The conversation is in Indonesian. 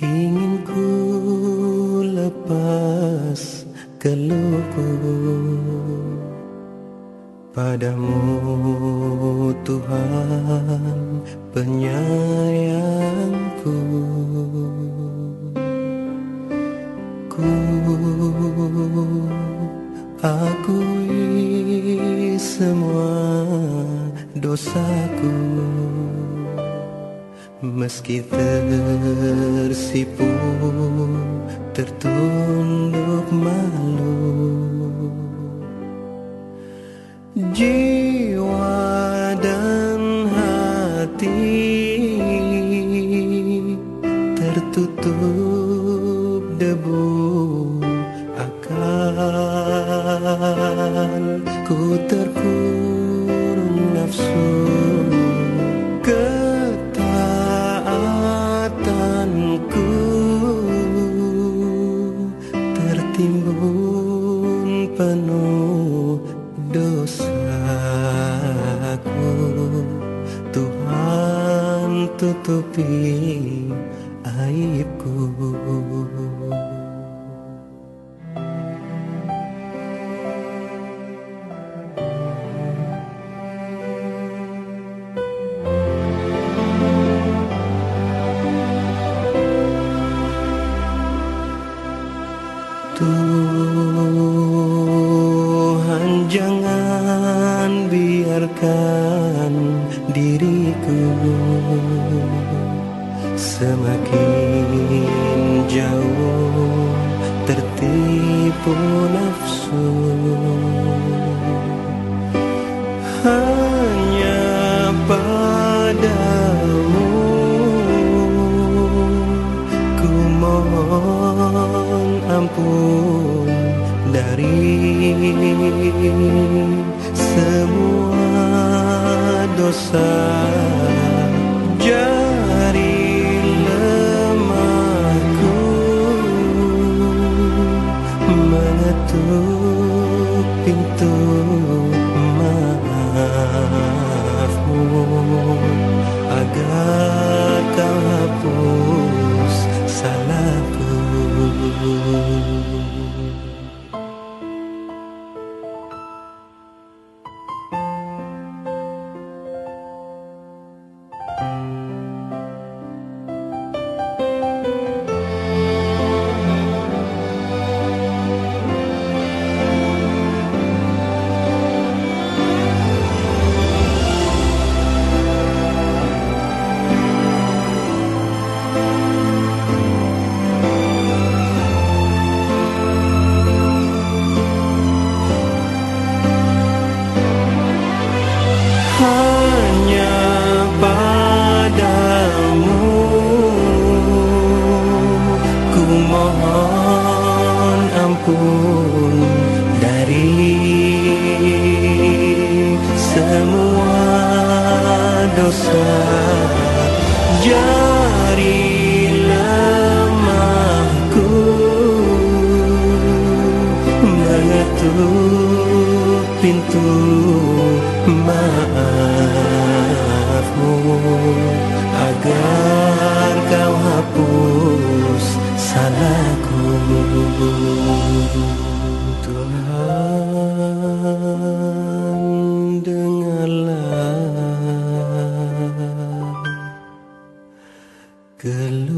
ingin ku lepas keluhku padamu Tuhan penyayangku. Ku akui semua dosaku Meski tersipu tertunduk malu. Jiwa dan hati tertutup debu akal. Ku terkurung nafsu Tutupi aibku. Tuhan jangan biarkan diriku Semakin jauh tertipu nafsu. Hanya padamu Ku mohon ampun dari semua dosa mengetuk dosa jari lemahku pintu maafmu agar kau hapus salahku good